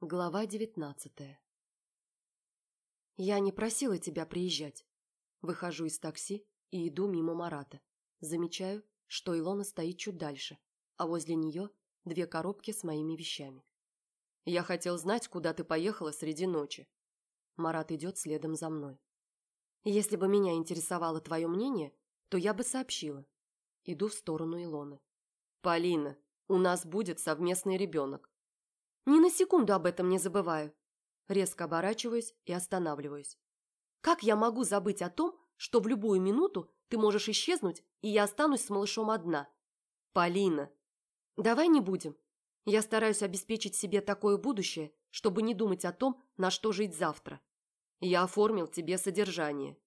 Глава девятнадцатая Я не просила тебя приезжать. Выхожу из такси и иду мимо Марата. Замечаю, что Илона стоит чуть дальше, а возле нее две коробки с моими вещами. Я хотел знать, куда ты поехала среди ночи. Марат идет следом за мной. Если бы меня интересовало твое мнение, то я бы сообщила. Иду в сторону Илоны. Полина, у нас будет совместный ребенок. Ни на секунду об этом не забываю. Резко оборачиваюсь и останавливаюсь. Как я могу забыть о том, что в любую минуту ты можешь исчезнуть, и я останусь с малышом одна? Полина. Давай не будем. Я стараюсь обеспечить себе такое будущее, чтобы не думать о том, на что жить завтра. Я оформил тебе содержание.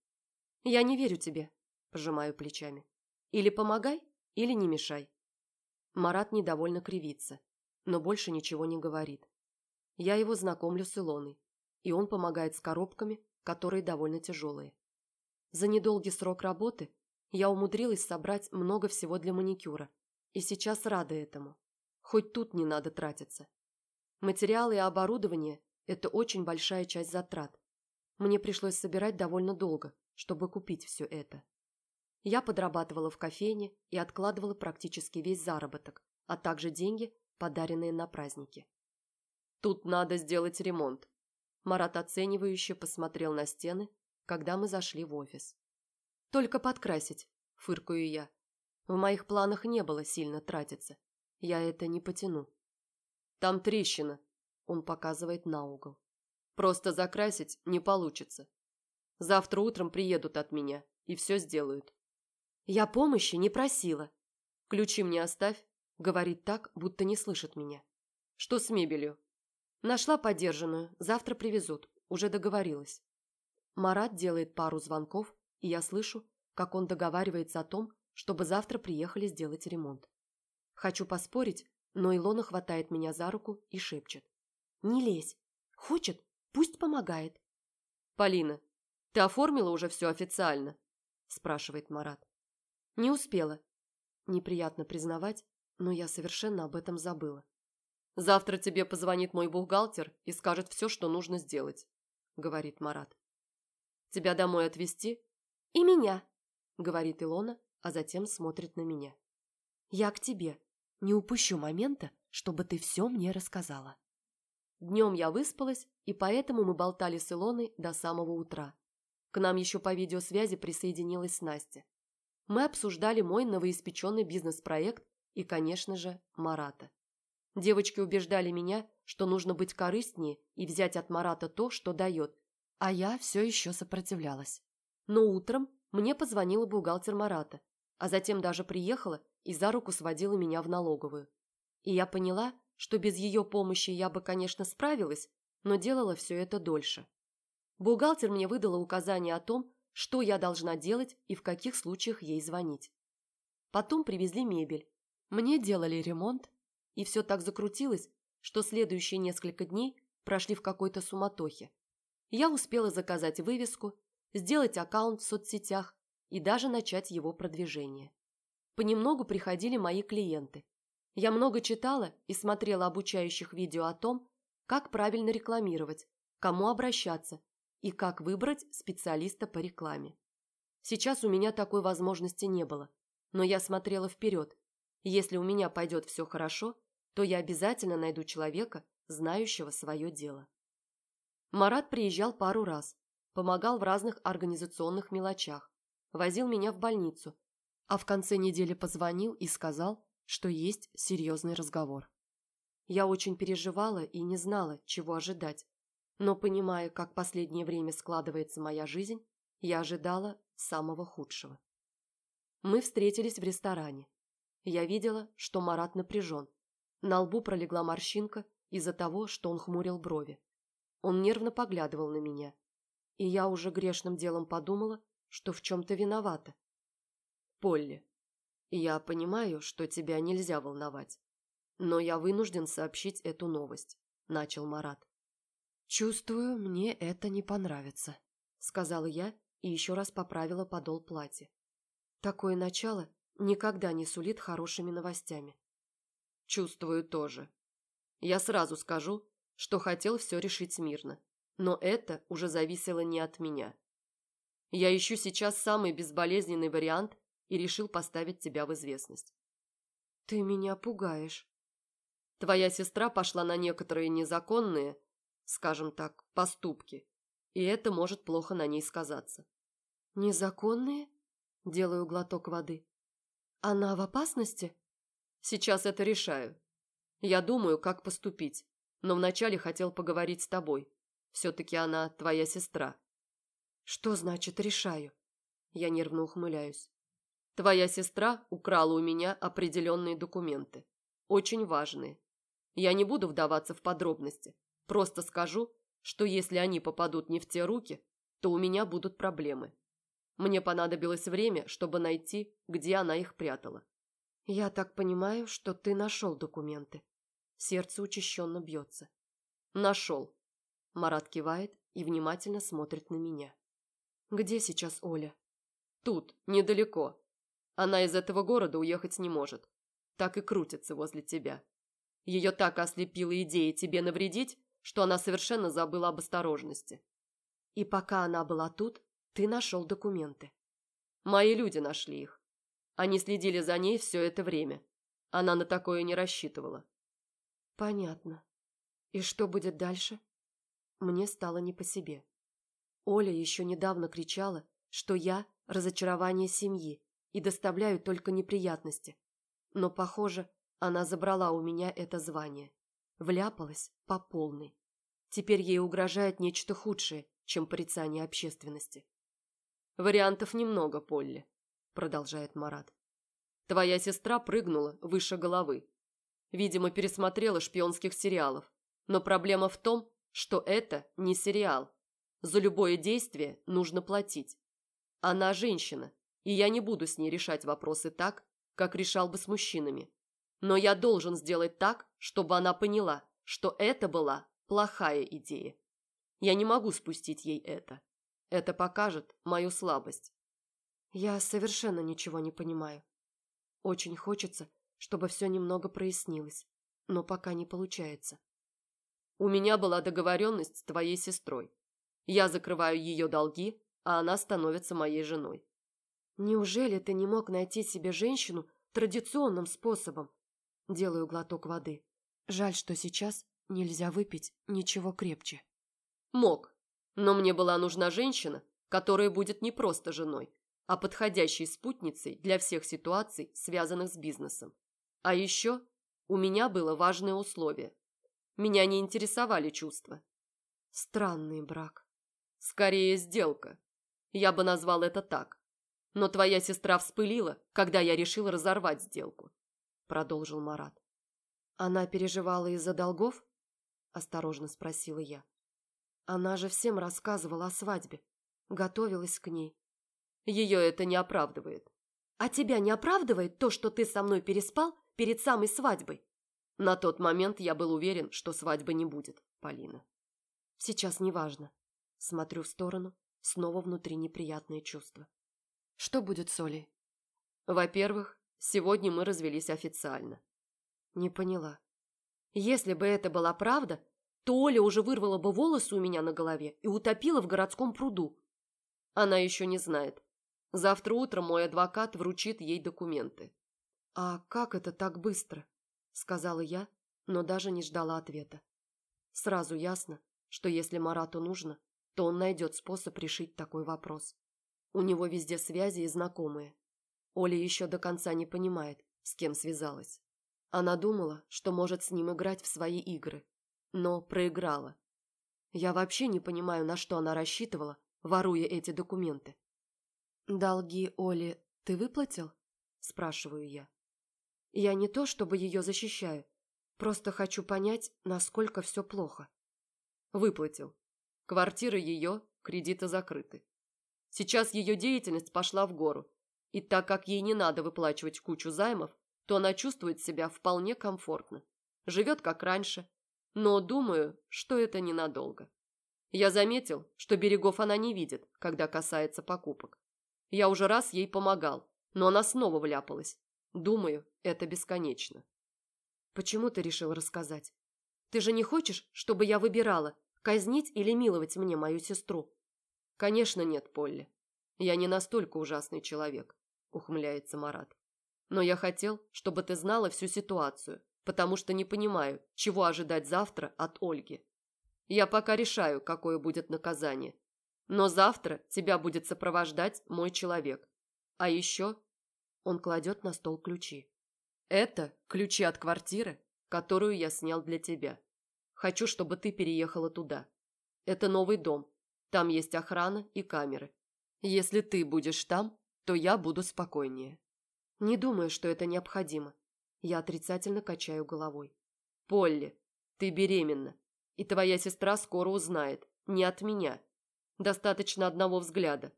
Я не верю тебе, пожимаю плечами. Или помогай, или не мешай. Марат недовольно кривится но больше ничего не говорит. Я его знакомлю с Илоной, и он помогает с коробками, которые довольно тяжелые. За недолгий срок работы я умудрилась собрать много всего для маникюра, и сейчас рада этому. Хоть тут не надо тратиться. Материалы и оборудование – это очень большая часть затрат. Мне пришлось собирать довольно долго, чтобы купить все это. Я подрабатывала в кофейне и откладывала практически весь заработок, а также деньги подаренные на праздники. «Тут надо сделать ремонт», – Марат оценивающе посмотрел на стены, когда мы зашли в офис. «Только подкрасить», – фыркаю я. В моих планах не было сильно тратиться. Я это не потяну. «Там трещина», – он показывает на угол. «Просто закрасить не получится. Завтра утром приедут от меня и все сделают». «Я помощи не просила. Ключи мне оставь, Говорит так, будто не слышит меня. Что с мебелью? Нашла подержанную, завтра привезут. Уже договорилась. Марат делает пару звонков, и я слышу, как он договаривается о том, чтобы завтра приехали сделать ремонт. Хочу поспорить, но Илона хватает меня за руку и шепчет. «Не лезь. Хочет, пусть помогает». «Полина, ты оформила уже все официально?» спрашивает Марат. «Не успела». Неприятно признавать, но я совершенно об этом забыла. «Завтра тебе позвонит мой бухгалтер и скажет все, что нужно сделать», – говорит Марат. «Тебя домой отвезти?» «И меня», – говорит Илона, а затем смотрит на меня. «Я к тебе. Не упущу момента, чтобы ты все мне рассказала». Днем я выспалась, и поэтому мы болтали с Илоной до самого утра. К нам еще по видеосвязи присоединилась Настя. Мы обсуждали мой новоиспеченный бизнес-проект и, конечно же, Марата. Девочки убеждали меня, что нужно быть корыстнее и взять от Марата то, что дает, а я все еще сопротивлялась. Но утром мне позвонила бухгалтер Марата, а затем даже приехала и за руку сводила меня в налоговую. И я поняла, что без ее помощи я бы, конечно, справилась, но делала все это дольше. Бухгалтер мне выдала указание о том, что я должна делать и в каких случаях ей звонить. Потом привезли мебель, мне делали ремонт, и все так закрутилось, что следующие несколько дней прошли в какой-то суматохе. Я успела заказать вывеску, сделать аккаунт в соцсетях и даже начать его продвижение. Понемногу приходили мои клиенты. Я много читала и смотрела обучающих видео о том, как правильно рекламировать, кому обращаться и как выбрать специалиста по рекламе. Сейчас у меня такой возможности не было, но я смотрела вперед если у меня пойдет все хорошо, то я обязательно найду человека, знающего свое дело. Марат приезжал пару раз, помогал в разных организационных мелочах, возил меня в больницу, а в конце недели позвонил и сказал, что есть серьезный разговор. Я очень переживала и не знала, чего ожидать, но, понимая, как последнее время складывается моя жизнь, я ожидала самого худшего. Мы встретились в ресторане. Я видела, что Марат напряжен. На лбу пролегла морщинка из-за того, что он хмурил брови. Он нервно поглядывал на меня. И я уже грешным делом подумала, что в чем-то виновата. «Полли, я понимаю, что тебя нельзя волновать, но я вынужден сообщить эту новость», – начал Марат. «Чувствую, мне это не понравится», – сказала я и еще раз поправила подол платья. Такое начало никогда не сулит хорошими новостями. Чувствую тоже. Я сразу скажу, что хотел все решить мирно. Но это уже зависело не от меня. Я ищу сейчас самый безболезненный вариант и решил поставить тебя в известность. Ты меня пугаешь. Твоя сестра пошла на некоторые незаконные, скажем так, поступки, и это может плохо на ней сказаться. Незаконные? Делаю глоток воды. Она в опасности? Сейчас это решаю. Я думаю, как поступить, но вначале хотел поговорить с тобой. Все-таки она твоя сестра. Что значит «решаю»? Я нервно ухмыляюсь. Твоя сестра украла у меня определенные документы. Очень важные. Я не буду вдаваться в подробности. Просто скажу, что если они попадут не в те руки, то у меня будут проблемы. Мне понадобилось время, чтобы найти, где она их прятала. Я так понимаю, что ты нашел документы. Сердце учащенно бьется. Нашел. Марат кивает и внимательно смотрит на меня. Где сейчас Оля? Тут, недалеко. Она из этого города уехать не может. Так и крутится возле тебя. Ее так ослепила идея тебе навредить, что она совершенно забыла об осторожности. И пока она была тут, ты нашел документы. Мои люди нашли их. Они следили за ней все это время. Она на такое не рассчитывала. Понятно. И что будет дальше? Мне стало не по себе. Оля еще недавно кричала, что я – разочарование семьи и доставляю только неприятности. Но, похоже, она забрала у меня это звание. Вляпалась по полной. Теперь ей угрожает нечто худшее, чем порицание общественности. «Вариантов немного, Полли», – продолжает Марат. «Твоя сестра прыгнула выше головы. Видимо, пересмотрела шпионских сериалов. Но проблема в том, что это не сериал. За любое действие нужно платить. Она женщина, и я не буду с ней решать вопросы так, как решал бы с мужчинами. Но я должен сделать так, чтобы она поняла, что это была плохая идея. Я не могу спустить ей это. Это покажет мою слабость. Я совершенно ничего не понимаю. Очень хочется, чтобы все немного прояснилось, но пока не получается. У меня была договоренность с твоей сестрой. Я закрываю ее долги, а она становится моей женой. Неужели ты не мог найти себе женщину традиционным способом, Делаю глоток воды. Жаль, что сейчас нельзя выпить ничего крепче. Мог, но мне была нужна женщина, которая будет не просто женой, а подходящей спутницей для всех ситуаций, связанных с бизнесом. А еще у меня было важное условие. Меня не интересовали чувства. Странный брак. Скорее, сделка. Я бы назвал это так. Но твоя сестра вспылила, когда я решил разорвать сделку продолжил Марат. Она переживала из-за долгов? Осторожно спросила я. Она же всем рассказывала о свадьбе, готовилась к ней. Ее это не оправдывает. А тебя не оправдывает то, что ты со мной переспал перед самой свадьбой? На тот момент я был уверен, что свадьбы не будет, Полина. Сейчас неважно. Смотрю в сторону, снова внутри неприятные чувства. Что будет с Олей? Во-первых, Сегодня мы развелись официально. Не поняла. Если бы это была правда, то Оля уже вырвала бы волосы у меня на голове и утопила в городском пруду. Она еще не знает. Завтра утром мой адвокат вручит ей документы. «А как это так быстро?» – сказала я, но даже не ждала ответа. Сразу ясно, что если Марату нужно, то он найдет способ решить такой вопрос. У него везде связи и знакомые. Оля еще до конца не понимает, с кем связалась. Она думала, что может с ним играть в свои игры, но проиграла. Я вообще не понимаю, на что она рассчитывала, воруя эти документы. «Долги Оли ты выплатил?» – спрашиваю я. Я не то, чтобы ее защищаю, просто хочу понять, насколько все плохо. Выплатил. Квартира ее, кредиты закрыты. Сейчас ее деятельность пошла в гору, и так как ей не надо выплачивать кучу займов, то она чувствует себя вполне комфортно. Живет как раньше, но думаю, что это ненадолго. Я заметил, что берегов она не видит, когда касается покупок. Я уже раз ей помогал, но она снова вляпалась. Думаю, это бесконечно. Почему ты решил рассказать? Ты же не хочешь, чтобы я выбирала, казнить или миловать мне мою сестру?» «Конечно нет, Полли. Я не настолько ужасный человек», – ухмыляется Марат. «Но я хотел, чтобы ты знала всю ситуацию, потому что не понимаю, чего ожидать завтра от Ольги. Я пока решаю, какое будет наказание. Но завтра тебя будет сопровождать мой человек. А еще...» Он кладет на стол ключи. «Это ключи от квартиры, которую я снял для тебя. Хочу, чтобы ты переехала туда. Это новый дом. Там есть охрана и камеры. Если ты будешь там, то я буду спокойнее. Не думаю, что это необходимо. Я отрицательно качаю головой. Полли, ты беременна. И твоя сестра скоро узнает. Не от меня. Достаточно одного взгляда.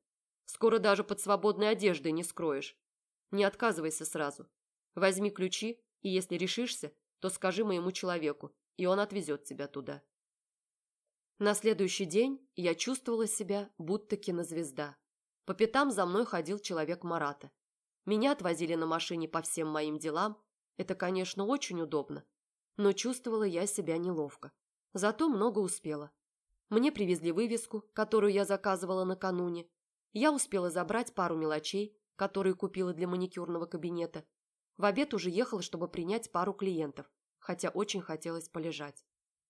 Скоро даже под свободной одеждой не скроешь. Не отказывайся сразу. Возьми ключи, и если решишься, то скажи моему человеку, и он отвезет тебя туда. На следующий день я чувствовала себя будто кинозвезда. По пятам за мной ходил человек Марата. Меня отвозили на машине по всем моим делам. Это, конечно, очень удобно. Но чувствовала я себя неловко. Зато много успела. Мне привезли вывеску, которую я заказывала накануне. Я успела забрать пару мелочей, которые купила для маникюрного кабинета. В обед уже ехала, чтобы принять пару клиентов хотя очень хотелось полежать.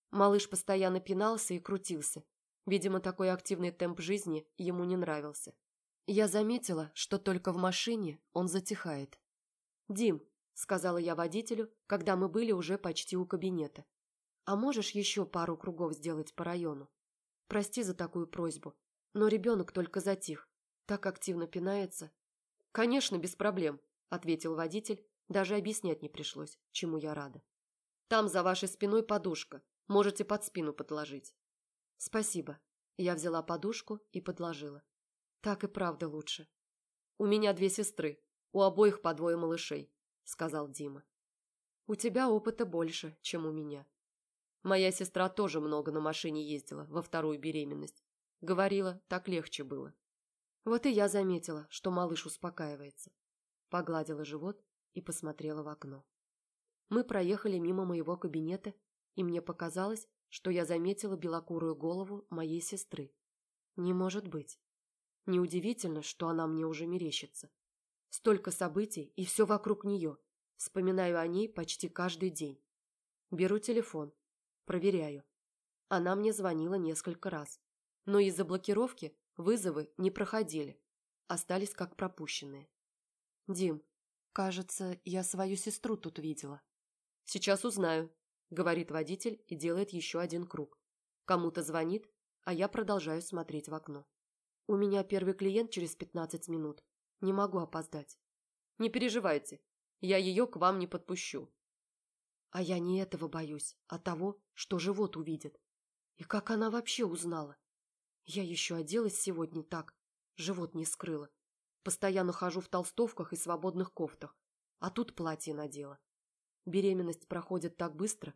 Малыш постоянно пинался и крутился. Видимо, такой активный темп жизни ему не нравился. Я заметила, что только в машине он затихает. «Дим», — сказала я водителю, когда мы были уже почти у кабинета, «а можешь еще пару кругов сделать по району? Прости за такую просьбу, но ребенок только затих, так активно пинается». «Конечно, без проблем», — ответил водитель, даже объяснять не пришлось, чему я рада. Там за вашей спиной подушка. Можете под спину подложить. Спасибо. Я взяла подушку и подложила. Так и правда лучше. У меня две сестры. У обоих по двое малышей, сказал Дима. У тебя опыта больше, чем у меня. Моя сестра тоже много на машине ездила во вторую беременность. Говорила, так легче было. Вот и я заметила, что малыш успокаивается. Погладила живот и посмотрела в окно. Мы проехали мимо моего кабинета, и мне показалось, что я заметила белокурую голову моей сестры. Не может быть. Неудивительно, что она мне уже мерещится. Столько событий, и все вокруг нее. Вспоминаю о ней почти каждый день. Беру телефон. Проверяю. Она мне звонила несколько раз. Но из-за блокировки вызовы не проходили. Остались как пропущенные. «Дим, кажется, я свою сестру тут видела». «Сейчас узнаю», – говорит водитель и делает еще один круг. Кому-то звонит, а я продолжаю смотреть в окно. «У меня первый клиент через 15 минут. Не могу опоздать». «Не переживайте, я ее к вам не подпущу». А я не этого боюсь, а того, что живот увидит. И как она вообще узнала? Я еще оделась сегодня так, живот не скрыла. Постоянно хожу в толстовках и свободных кофтах, а тут платье надела. Беременность проходит так быстро.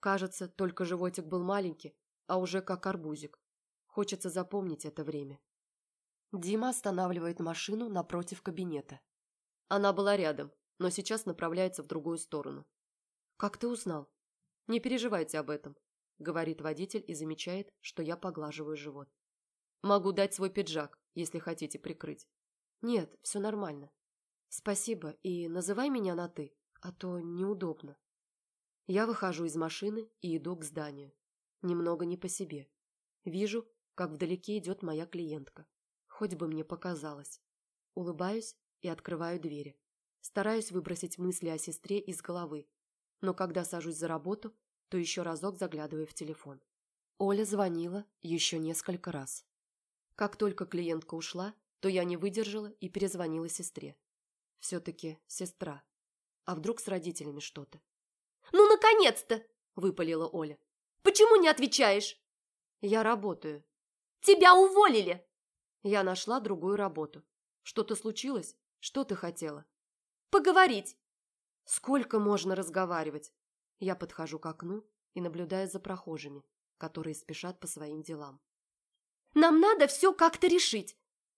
Кажется, только животик был маленький, а уже как арбузик. Хочется запомнить это время. Дима останавливает машину напротив кабинета. Она была рядом, но сейчас направляется в другую сторону. «Как ты узнал?» «Не переживайте об этом», — говорит водитель и замечает, что я поглаживаю живот. «Могу дать свой пиджак, если хотите прикрыть». «Нет, все нормально. Спасибо, и называй меня на «ты» а то неудобно. Я выхожу из машины и иду к зданию. Немного не по себе. Вижу, как вдалеке идет моя клиентка. Хоть бы мне показалось. Улыбаюсь и открываю двери. Стараюсь выбросить мысли о сестре из головы. Но когда сажусь за работу, то еще разок заглядываю в телефон. Оля звонила еще несколько раз. Как только клиентка ушла, то я не выдержала и перезвонила сестре. Все-таки сестра. А вдруг с родителями что-то? «Ну, наконец-то!» – выпалила Оля. «Почему не отвечаешь?» «Я работаю». «Тебя уволили!» «Я нашла другую работу. Что-то случилось? Что ты хотела?» «Поговорить!» «Сколько можно разговаривать?» Я подхожу к окну и наблюдаю за прохожими, которые спешат по своим делам. «Нам надо все как-то решить.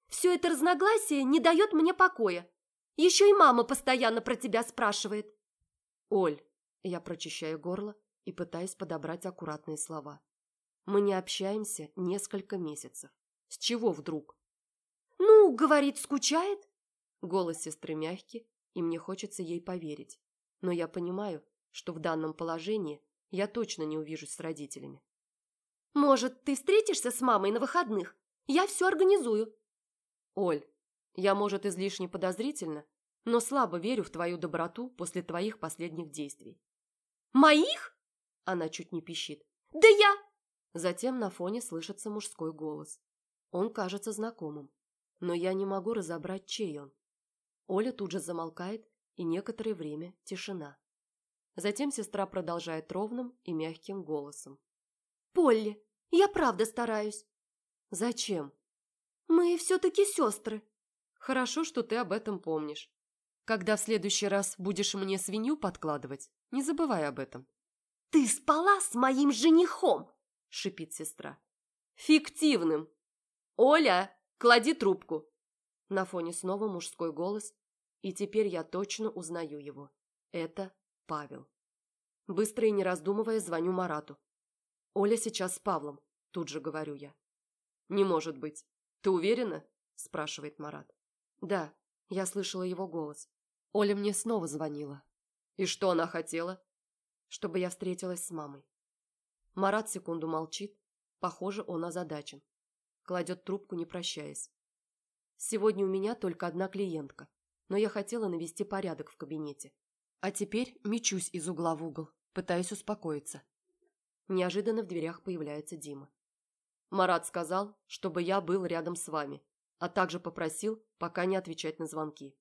Все это разногласие не дает мне покоя. Еще и мама постоянно про тебя спрашивает. Оль, я прочищаю горло, и пытаясь подобрать аккуратные слова. Мы не общаемся несколько месяцев. С чего вдруг? «Ну, говорит, скучает?» Голос сестры мягкий, и мне хочется ей поверить. Но я понимаю, что в данном положении я точно не увижусь с родителями. «Может, ты встретишься с мамой на выходных? Я все организую». «Оль, я, может, излишне подозрительно, но слабо верю в твою доброту после твоих последних действий». «Моих?» Она чуть не пищит. «Да я...» Затем на фоне слышится мужской голос. Он кажется знакомым, но я не могу разобрать, чей он. Оля тут же замолкает, и некоторое время тишина. Затем сестра продолжает ровным и мягким голосом. «Полли, я правда стараюсь». «Зачем?» «Мы все-таки сестры». «Хорошо, что ты об этом помнишь. Когда в следующий раз будешь мне свинью подкладывать, не забывай об этом». «Ты спала с моим женихом!» – шипит сестра. «Фиктивным!» «Оля, клади трубку!» На фоне снова мужской голос, и теперь я точно узнаю его. Это Павел. Быстро и не раздумывая, звоню Марату. «Оля сейчас с Павлом», – тут же говорю я. «Не может быть. Ты уверена?» – спрашивает Марат. «Да, я слышала его голос. Оля мне снова звонила. И что она хотела?» «Чтобы я встретилась с мамой. Марат секунду молчит. Похоже, он озадачен. Кладет трубку, не прощаясь. Сегодня у меня только одна клиентка, но я хотела навести порядок в кабинете. А теперь мечусь из угла в угол, пытаюсь успокоиться. Неожиданно в дверях появляется Дима. Марат сказал, чтобы я был рядом с вами, а также попросил пока не отвечать на звонки.